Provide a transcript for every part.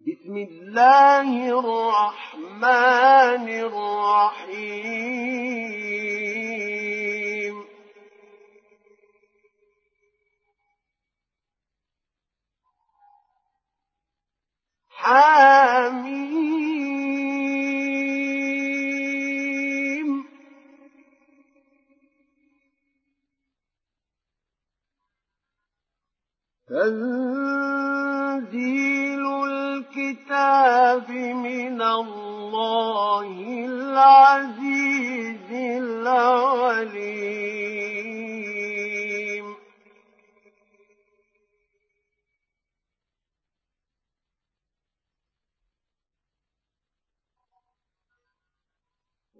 بسم الله الرحمن الرحيم. حميم. تنزيل الكتاب من الله العزيز العليم.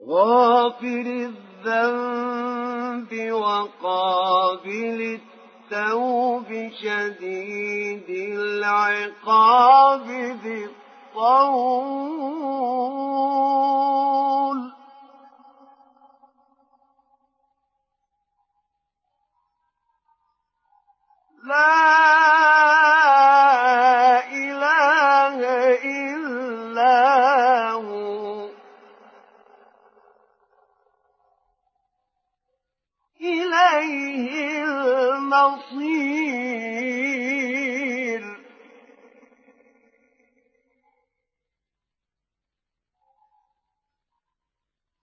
غافر الذنب وقابل التوب شديد العقاب ذي الطول. لا إله إلا إليه المصير.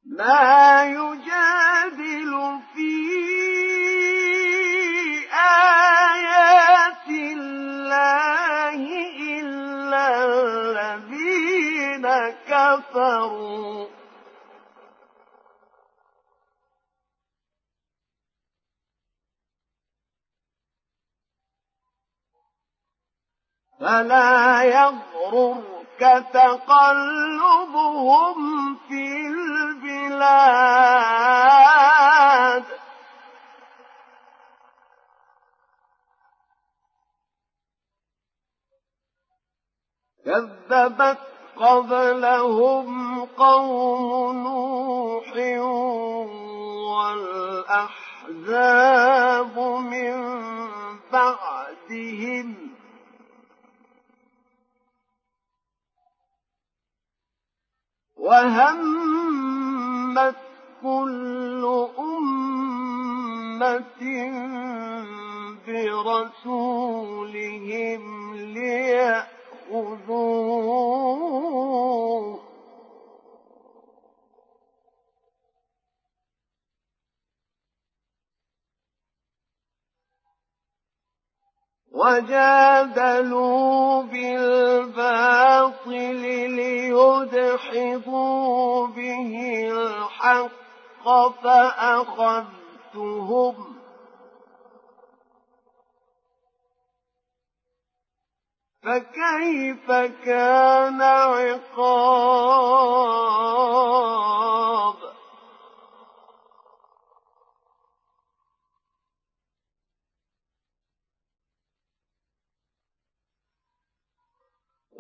ما يجادل في آيات الله إلا الذين كفروا. فلا يغررك تقلبهم في البلاد. كذبت قبلهم قوم نوح والأحزاب وهمت كل أمة برسولهم ليأخذوه وجادلوا بالباطل ليدحضوا به الحق فأخذتهم فكيف كان عقاب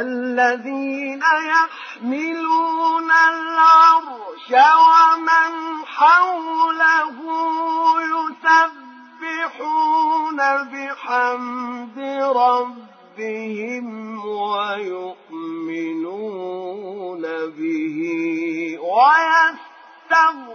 الذين يحملون العرش ومن حوله يسبحون بحمد ربهم ويؤمنون به ويستغفرون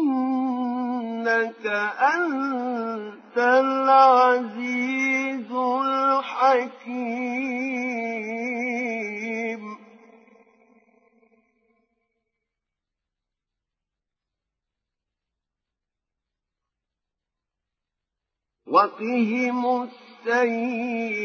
إنك أنت العزيز الحكيم. وقهم السيئات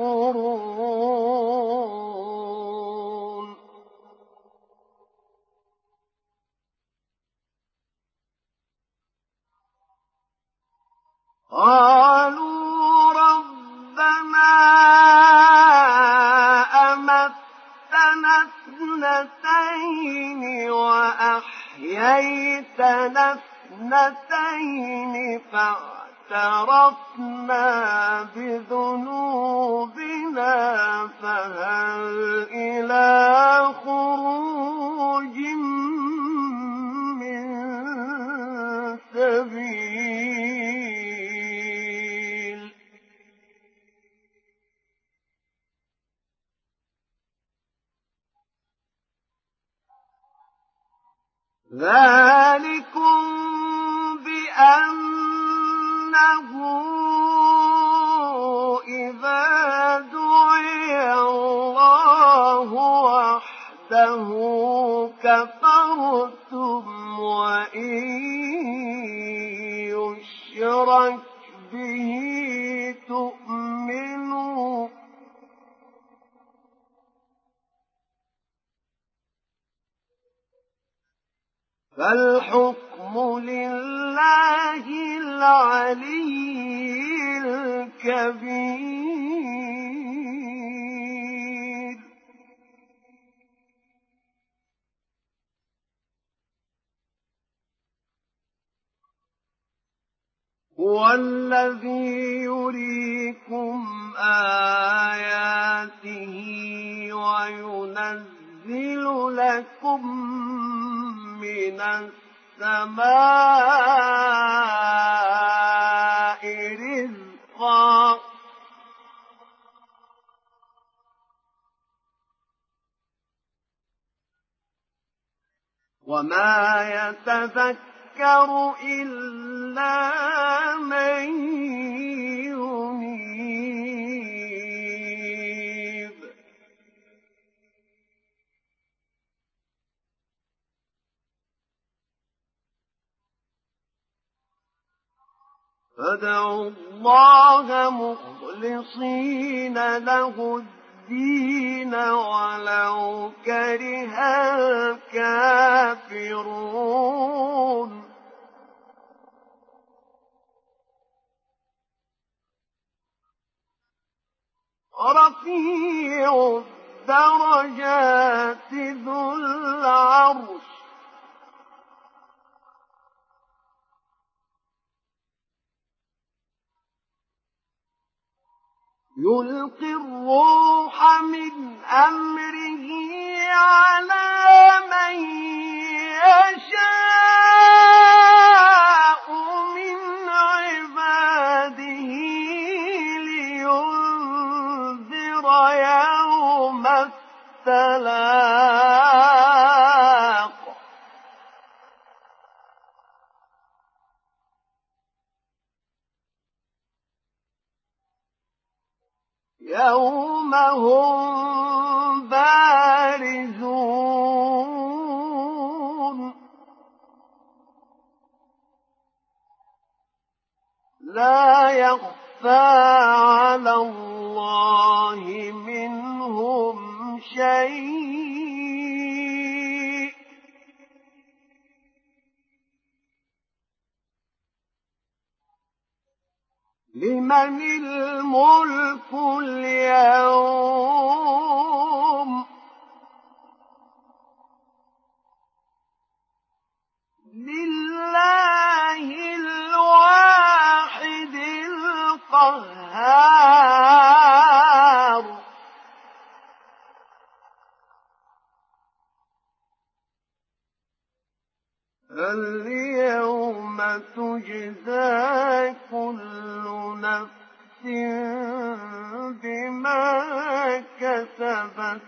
فتكفرون قالوا ربنا أمتنا اثنتين وأحييتنا اثنتين فاعترفنا بذنوبنا فهل إلى خروج من سبيل؟ ذلكم فادعوا الله مخلصين له الدين ولو كره الكافرون. رفيع الدرجات ذو العرش يلقي الروح من أمره على من يشاء. هم بارزون. لا يخفى على الله منهم شيء. لمن الملك اليوم؟ لله الواحد القهار. اليوم تجزى كل نفس بما كسبت.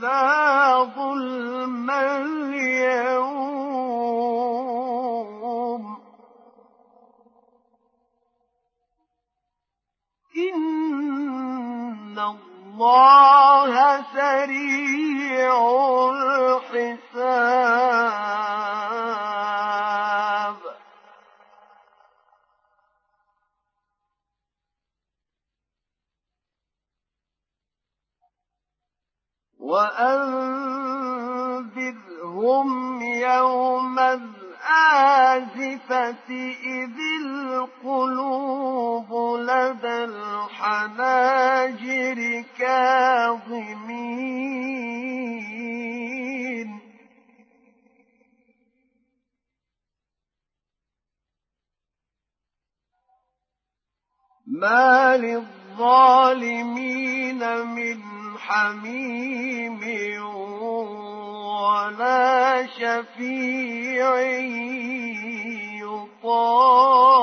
لا ظلم اليوم. إن الله سريع الحساب. الآزفة إذ القلوب لدى الحناجر كاظمين. ما للظالمين من حميم ولا شفيع يطاع.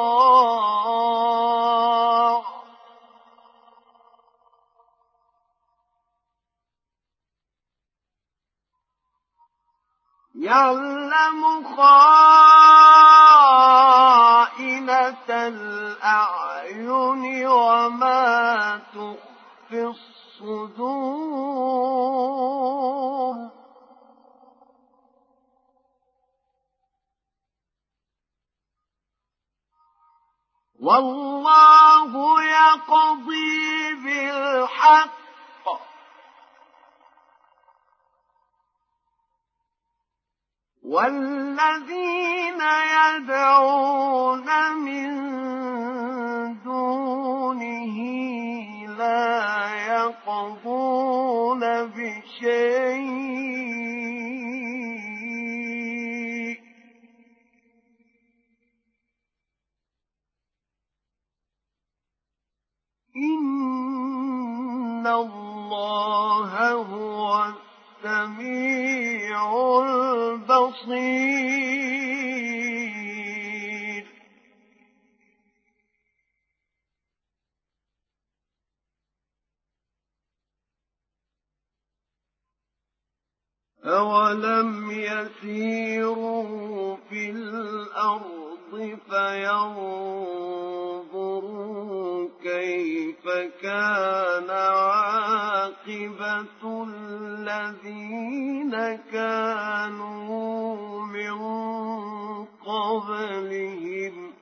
يعلم خائنة الأعين وما تخفي الصدور. والله يقضي بالحق. والذين يدعون من دونه لا يقضون بشيء. إن الله هو السميع البصير أولم يسيروا في الأرض فينظروا كيف كان عاقبة الذين كانوا من قبلهم؟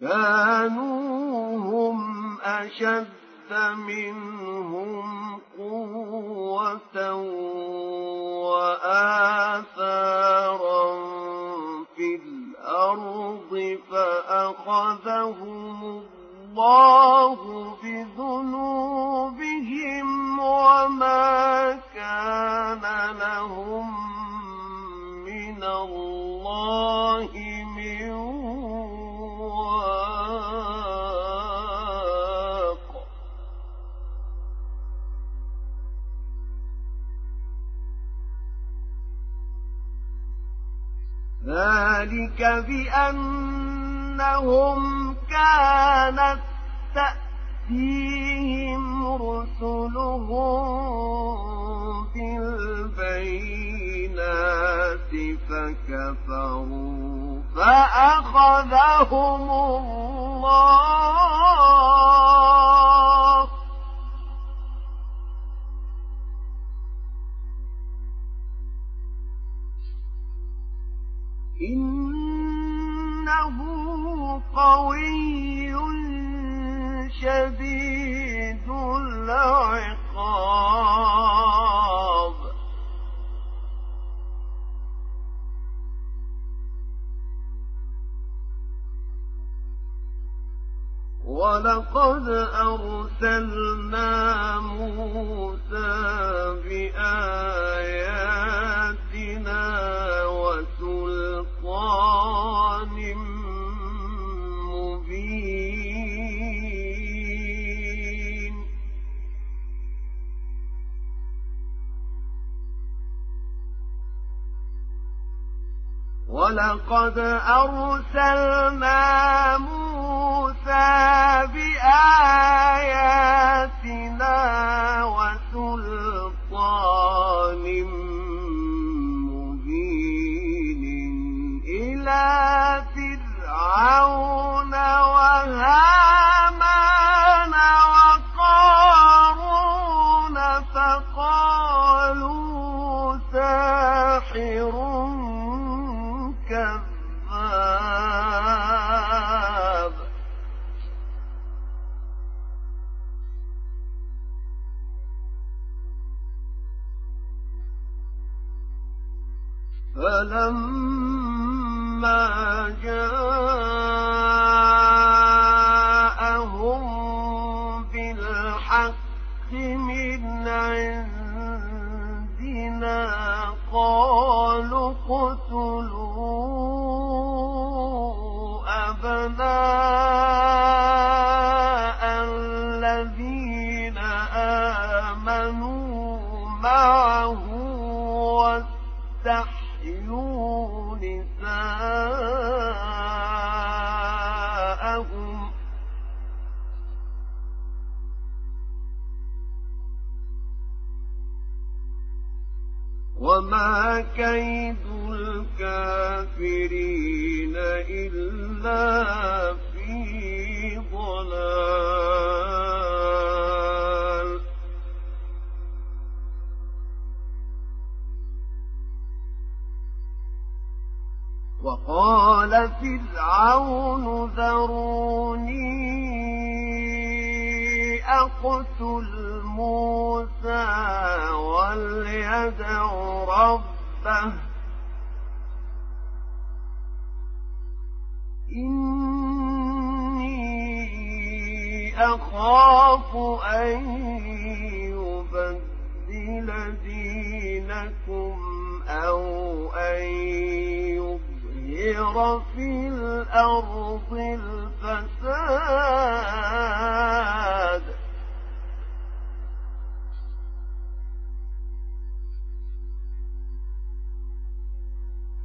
كانوا هم أشد منهم قوة وآثارا في الأرض فأخذهم الله بذنوبهم وما كان لهم من الله ذلك بأنهم كانت تأتيهم رسلهم بالبينات فكفروا فأخذهم الله إنه قوي شديد العقاب. ولقد أرسلنا ولقد أرسلنا موسى بآياتنا وما كيد الكافرين إلا في ضلال وقال فرعون ذروني أقتل موسى وليدع ربه إني أخاف أن يبدل دينكم أو أن يظهر في الأرض الفساد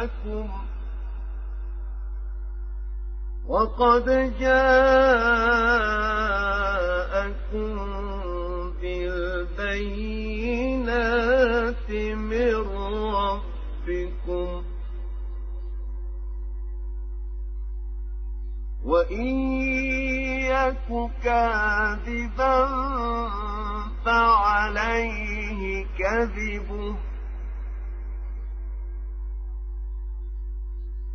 جاءكم وقد جاءكم بالبينات من ربكم وإن يك كاذبا فعليه كذبه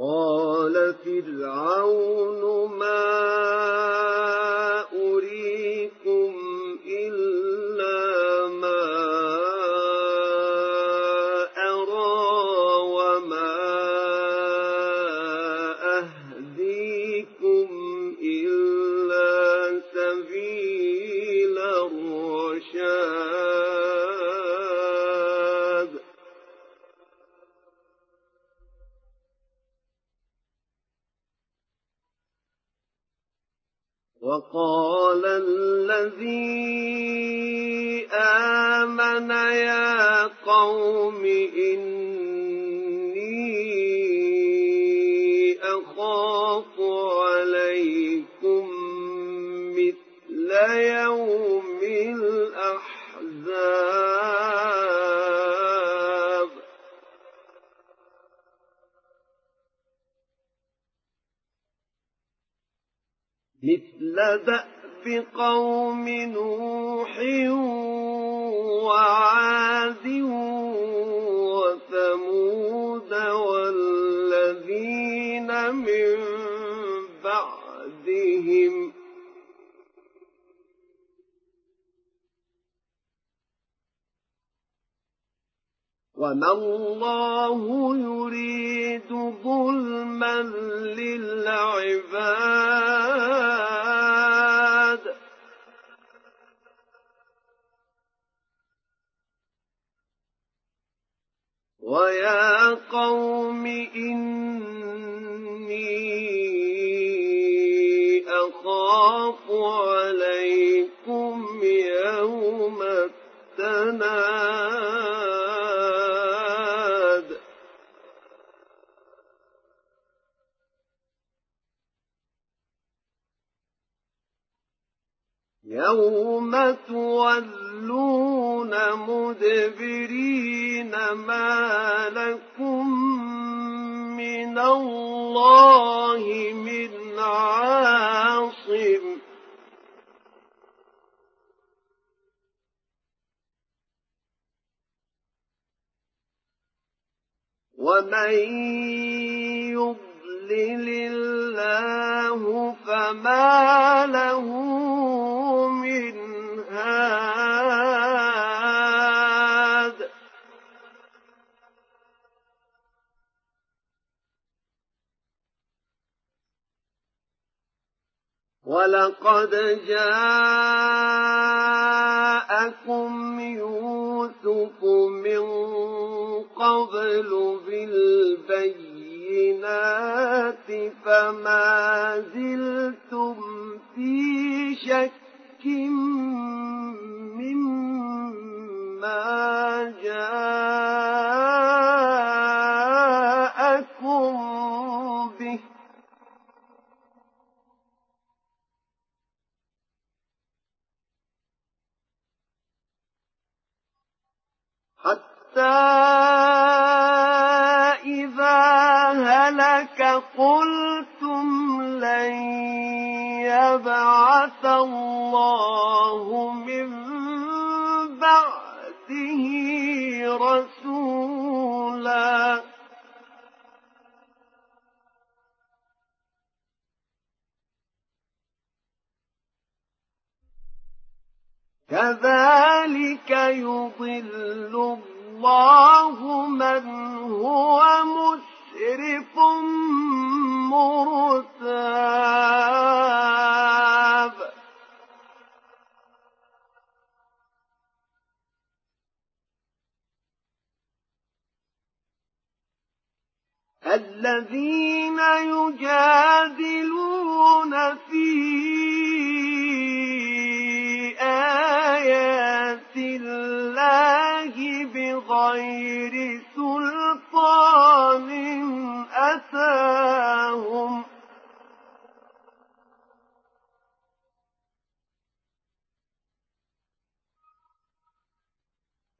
قال فرعون ما ومن يضلل الله فما له من هاد. ولقد جاءكم يوسف من قبل بالبينات فما زلتم في شك مما جاءكم به حتى إذا هلك قلتم لن يبعث الله من بعده رسولا كذلك يضل الله من هو مسرف مرتاب الذين يجادلون في آيات الله بغير سلطان أتاهم.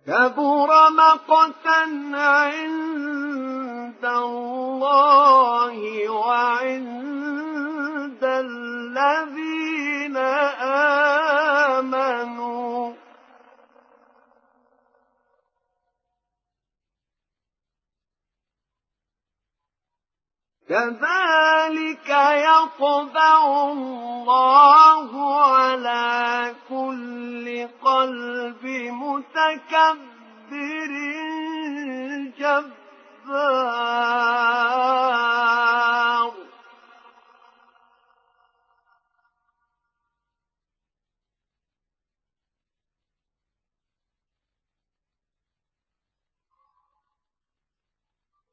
كبر مقتا عند يطبع الله على كل قلب متكبر جبار.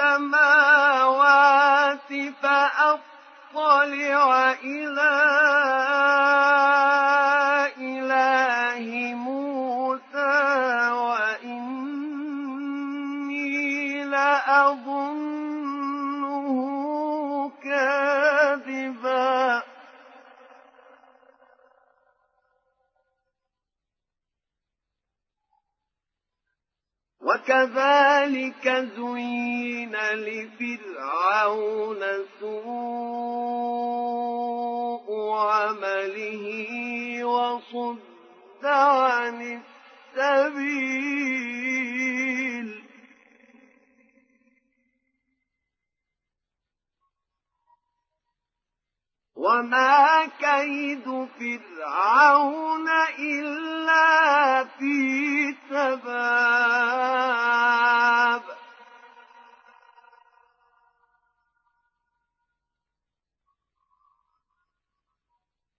السماوات فأطلع إلى وكذلك زين لفرعون سوء عمله وصد عن السبيل. وما كيد فرعون إلا في تباب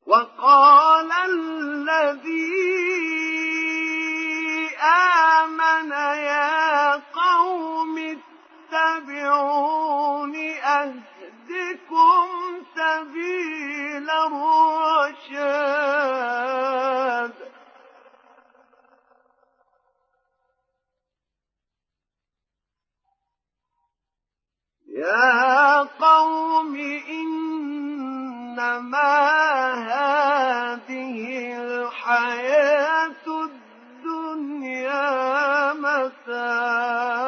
وقال الذي آمن يا قوم اتبعون أهدكم سبيل الرشاد. يا قوم إنما هذه الحياة الدنيا متاع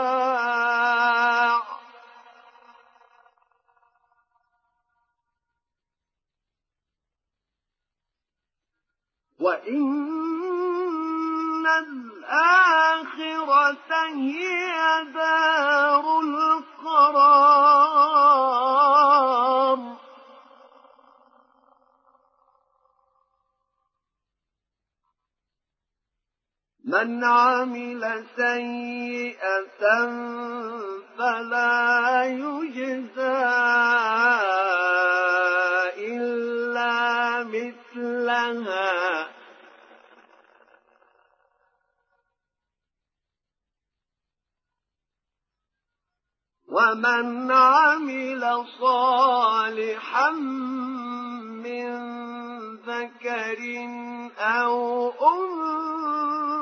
وإن الآخرة هي دار القرار من عمل سيئة فلا يجزى إلا مثلها ومن عمل صالحا من ذكر أو أنثى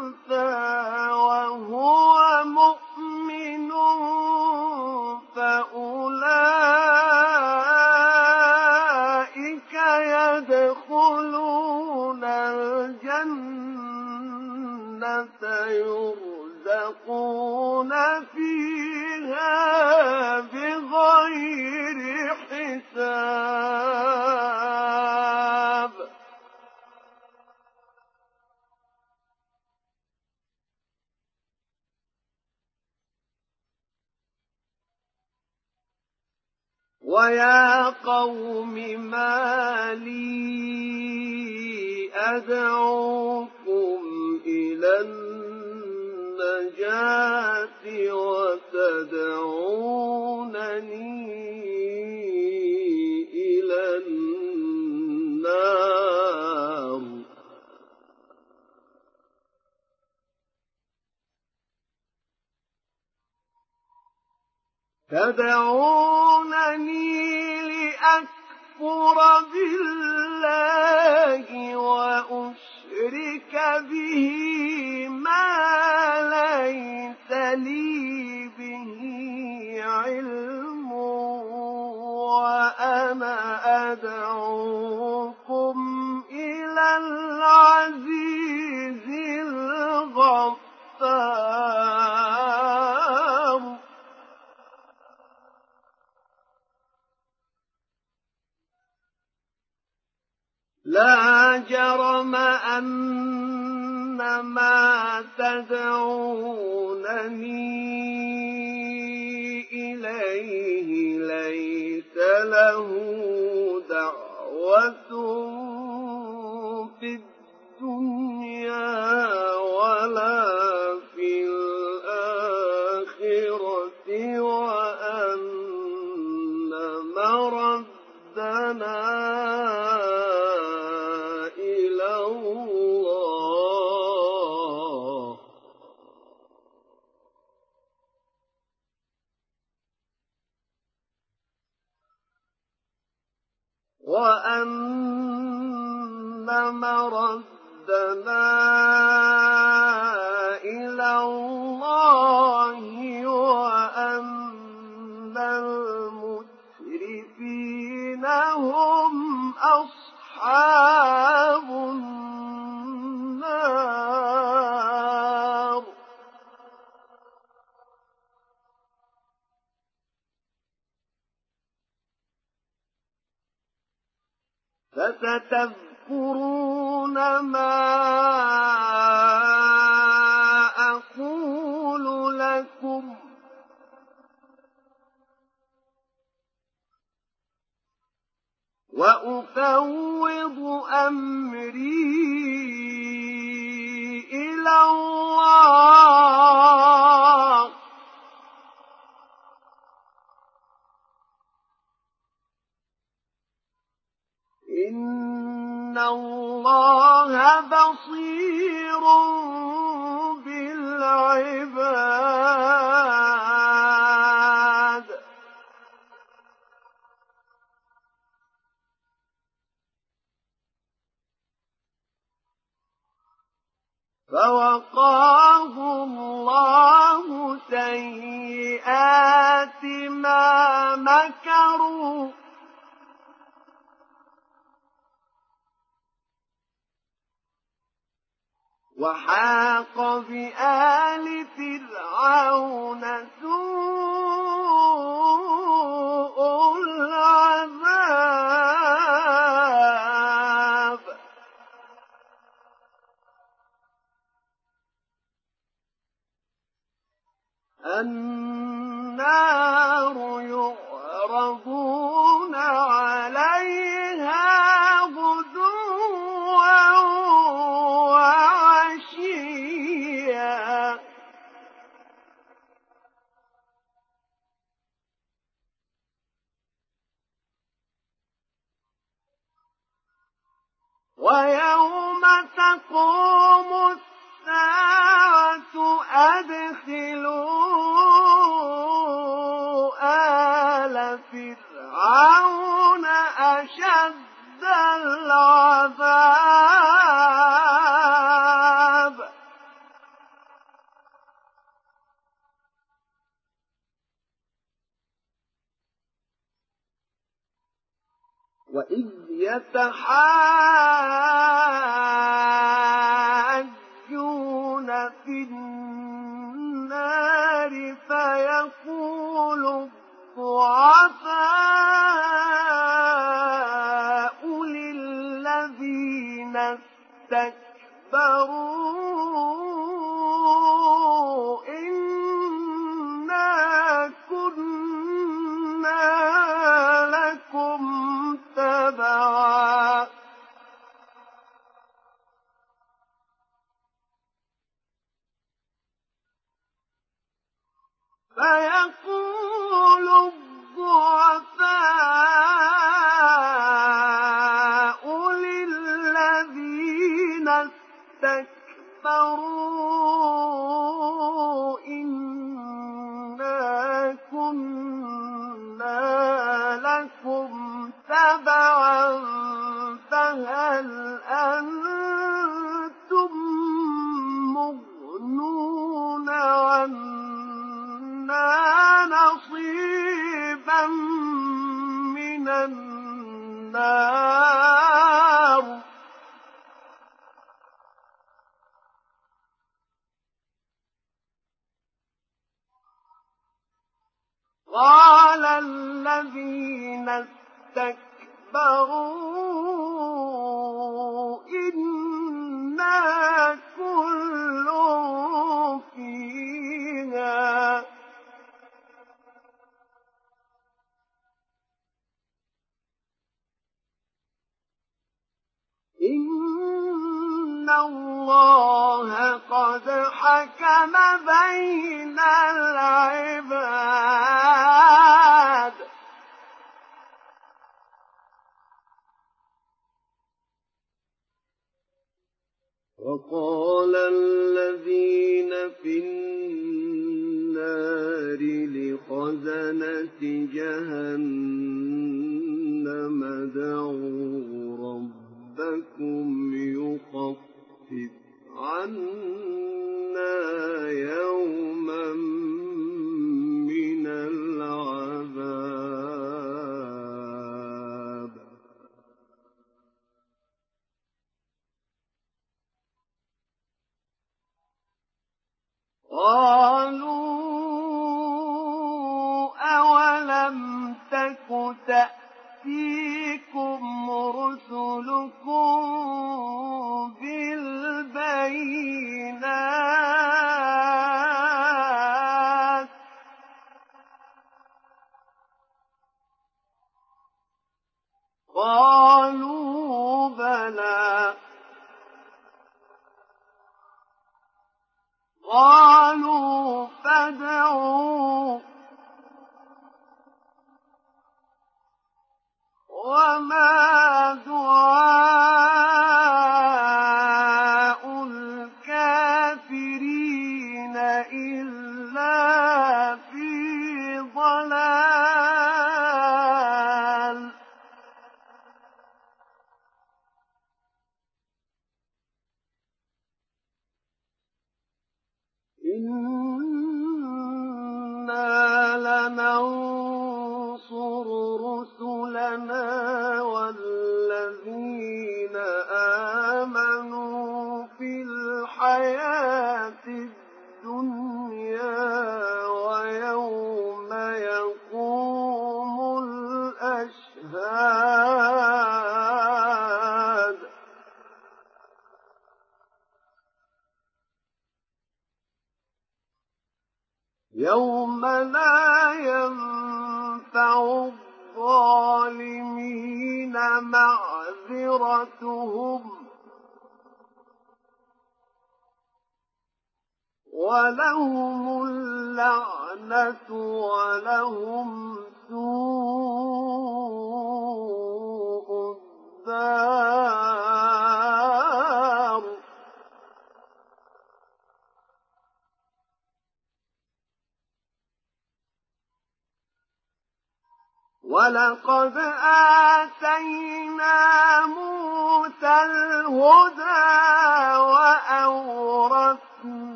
وأن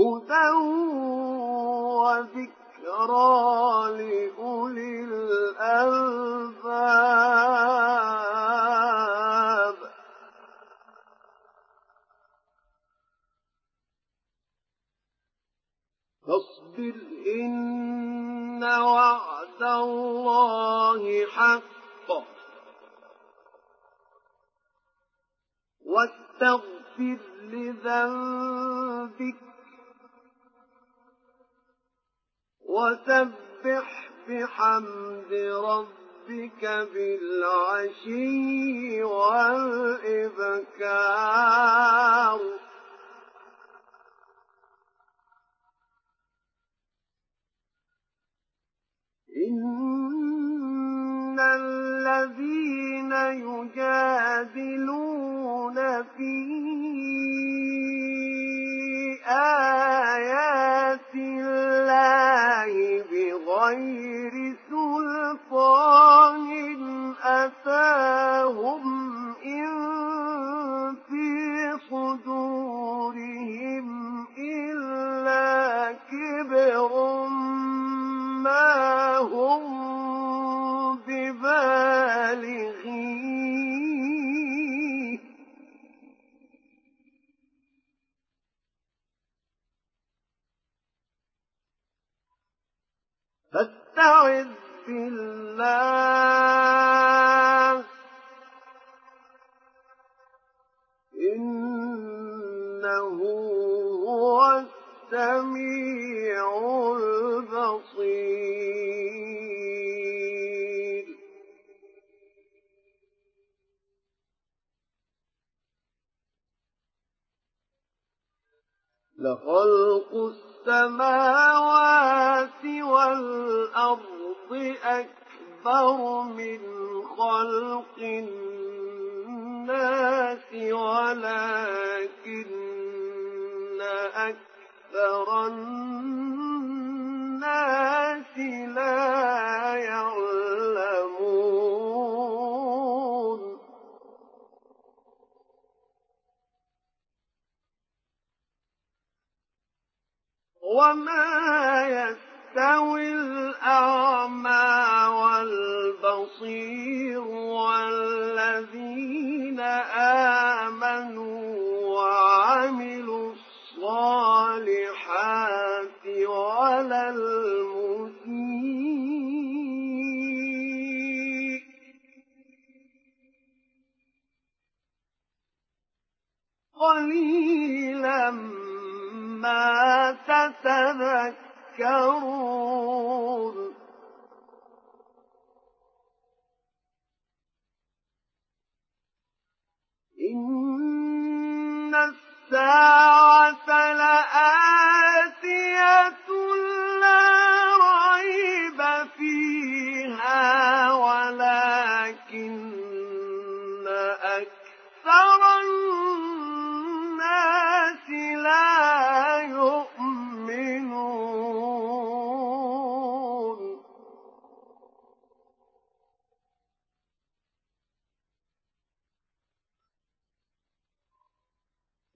هدى وذكرى لأولي الألباب فاصبر إن وعد الله حق واستغفر لذنبك وسبح بحمد ربك بالعشي والإبكار. إن الذين يجادلون في آيات الله بغير سلطان أتاهم إن في صدورهم إلا كبر ما هم ببالغيه فاستعذ بالله. إنه هو السميع البصير. لخلق السماوات والأرض أكبر من خلق الناس ولكن أكثر الناس لا وما يستوي الأعمى والبصير والذين آمنوا وعملوا الصالحات ولا المسيء قليلا ما تتذكرون. إن الساعة لآتية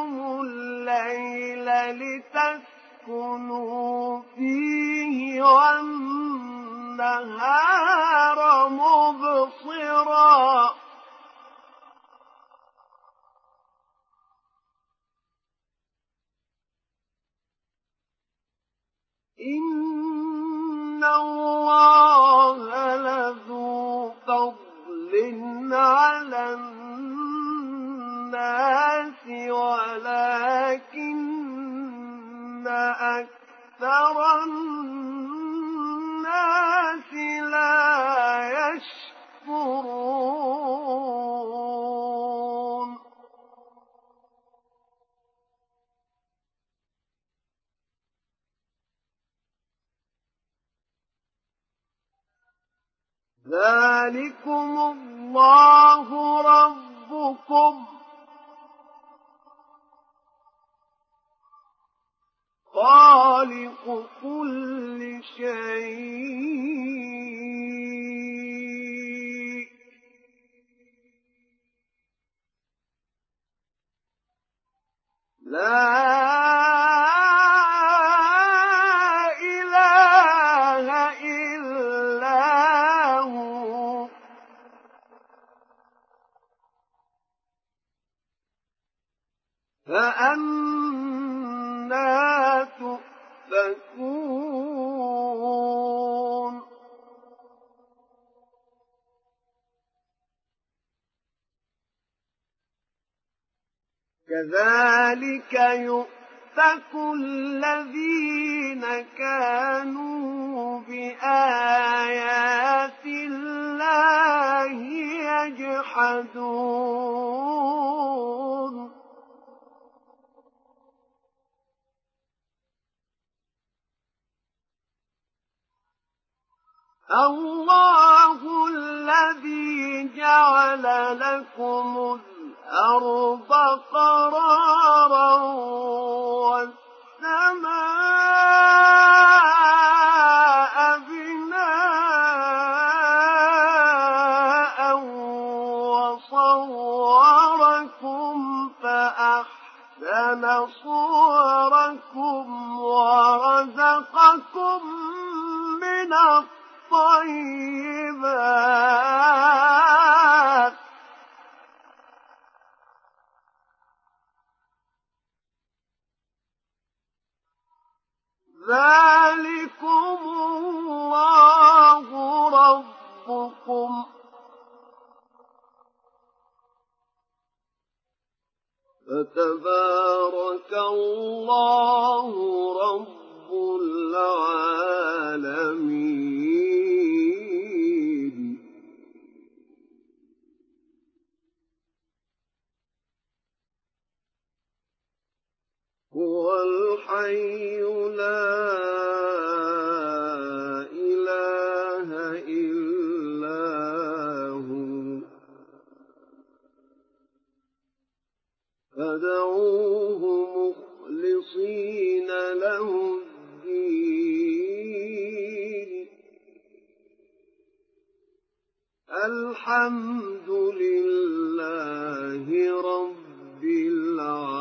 لكم الليل لتسكنوا فيه والنهار مبصرا إن الله لذو فضل على الناس ولكن أكثر الناس لا يشكرون. ذلكم الله ربكم. خالق كل شيء. لا فأنا كذلك يؤفك الذين كانوا بآيات الله يجحدون. الله الذي جعل لكم الأرض قرارا والسماء بناء وصوركم فأحسن صوركم ورزقكم من الطيبات. ذلكم الله ربكم. فتبارك الله رب العالمين. هو الحي لا إله إلا هو. فدعوه مخلصين له الدين. الحمد لله رب العالمين.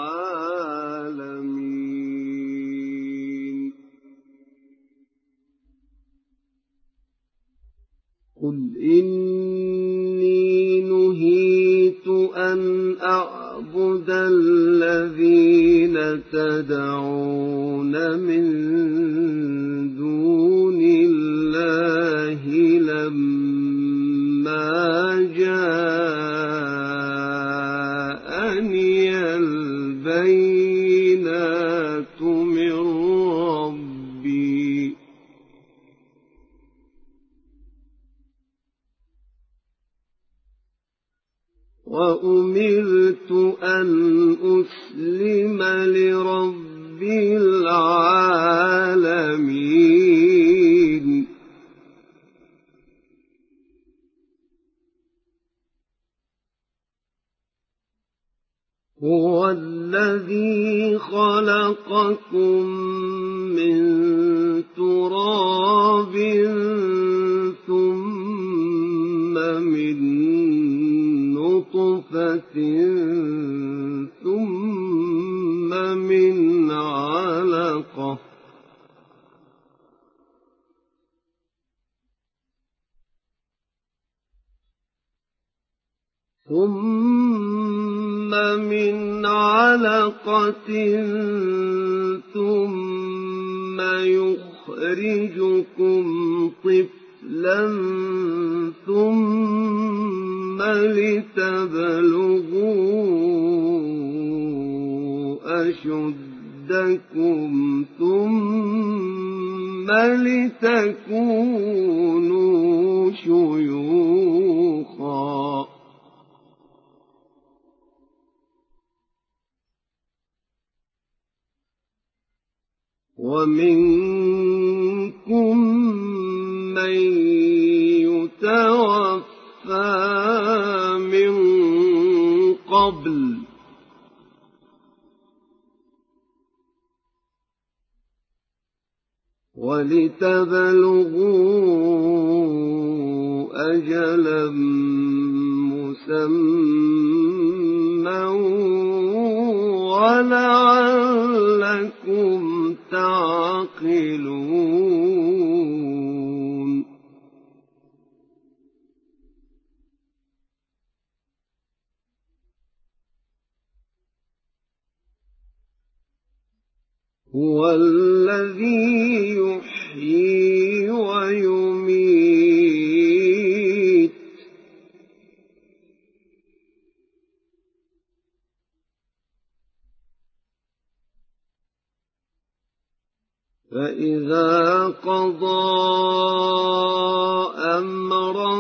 ومنكم من يتوفى من قبل. ولتبلغوا أجلا مسمى ولعلكم تعقلون هو الذي يحيي فإذا قضى أمرا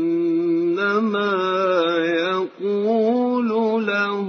فإنما يقول له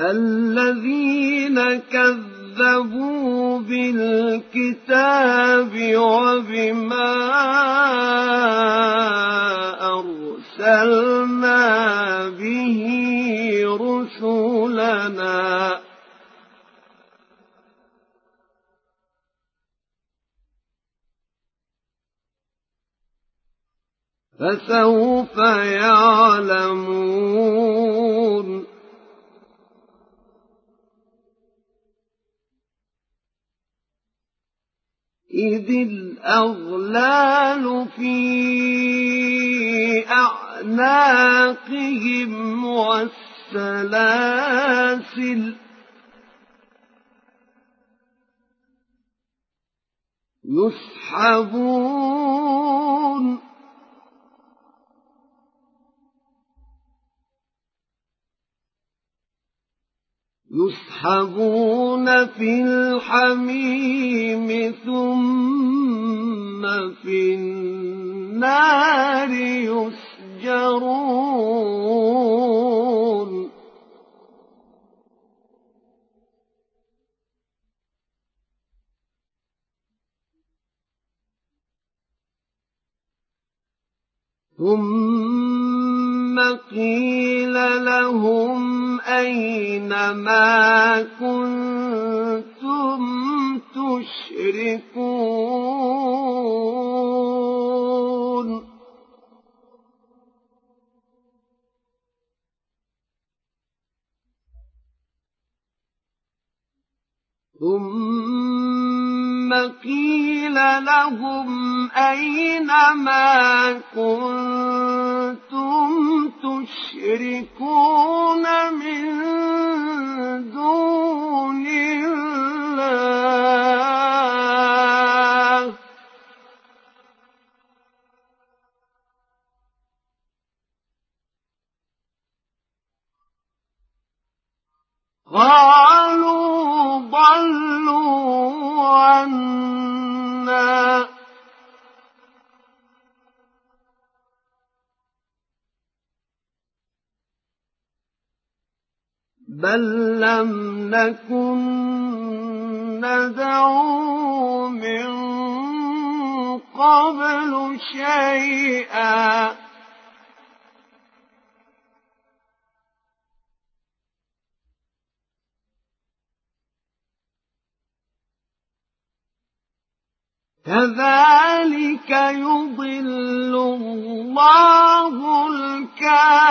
الذين كذبوا بالكتاب وبما أرسلنا به رسلنا فسوف يعلمون إذ الأغلال في أعناقهم والسلاسل يسحبون يسحبون في الحميم ثم في النار يسجرون. ثم قيل لهم أين ما كنتم تشركون؟ ثم قيل لهم أين ما كنتم تشركون من دون الله؟ قالوا بل لم نكن ندعو من قبل شيئا كذلك يضل الله الكافرين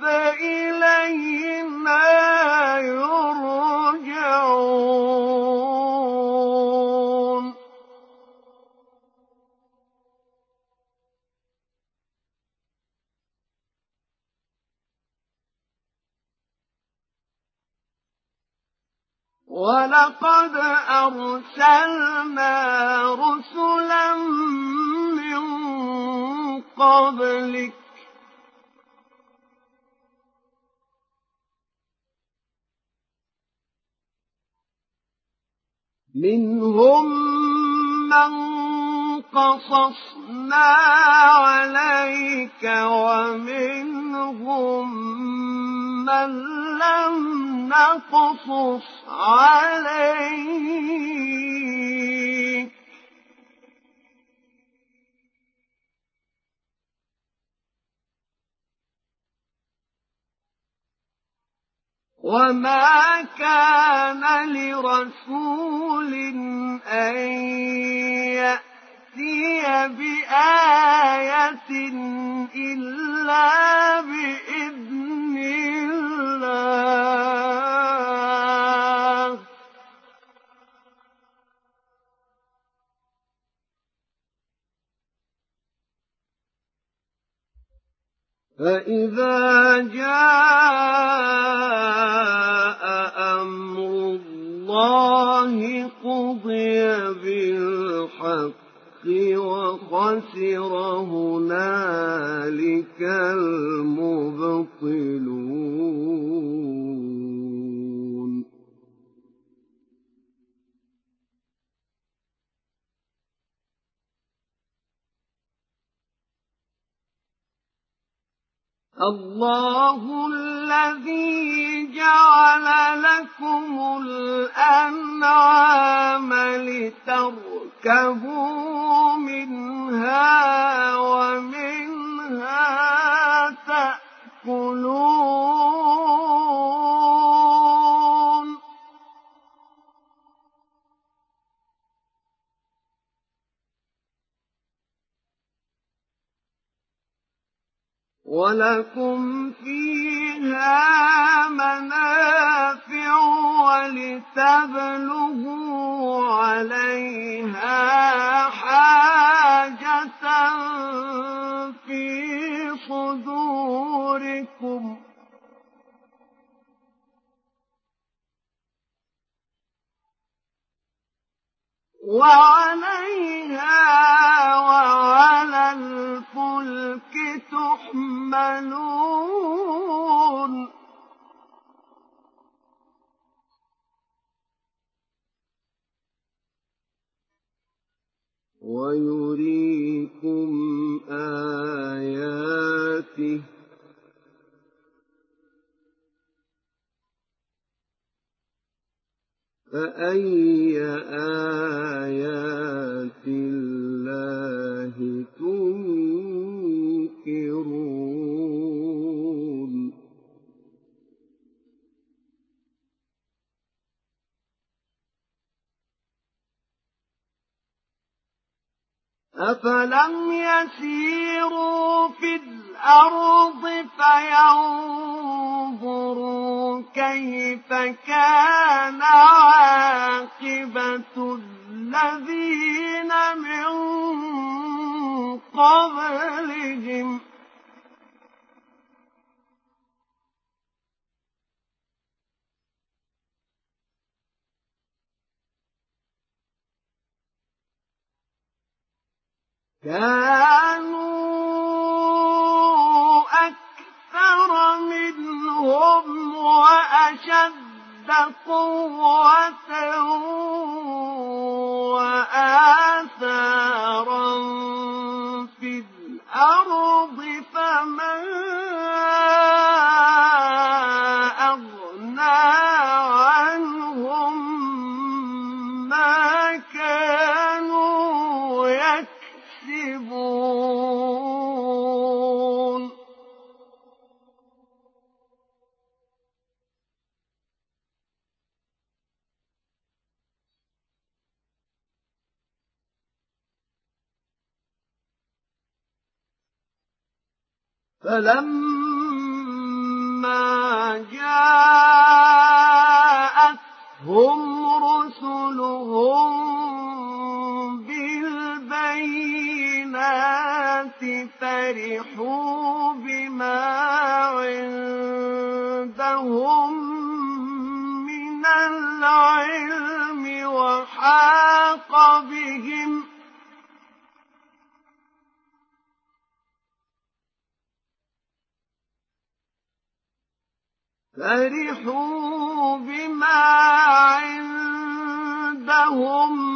فإلينا يرجعون ولقد أرسلنا رسلا من قبلك منهم من قصصنا عليك ومنهم من لم نقصص عليك. وما كان لرسول أن يأتي بآية إلا بإذن الله فإذا جاء أمر الله قضي بالحق وخسر هنالك المبطلون الله الذي جعل لكم الأنعام لتركبوا منها ومنها تأكلون. ولكم فيها منافع ولتبلغوا عليها حاجة في صدوركم وعليها وعلى الفلك تحملون. ويريكم آياته فأي آيات الله تنكرون؟ أفلم يسيروا في الأرض فينظروا كيف كان عاقبة الذين من قبلهم. كانوا أكثر منهم وأشد قوة وآثارا في الأرض فمن أغنى فلما جاءتهم رسلهم بالبينات فرحوا بما عندهم من العلم وحاق بهم فرحوا بما عندهم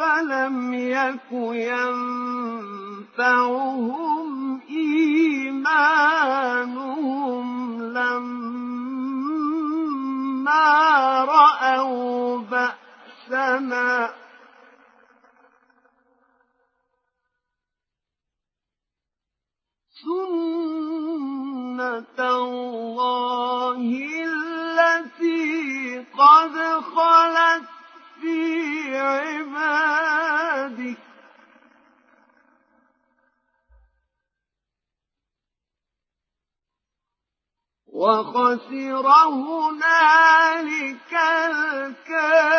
فلم يك ينفعهم إيمانهم لما رأوا بأسنا سنة الله التي قد خلت في عبادك. وخسر هنالك الكافرون.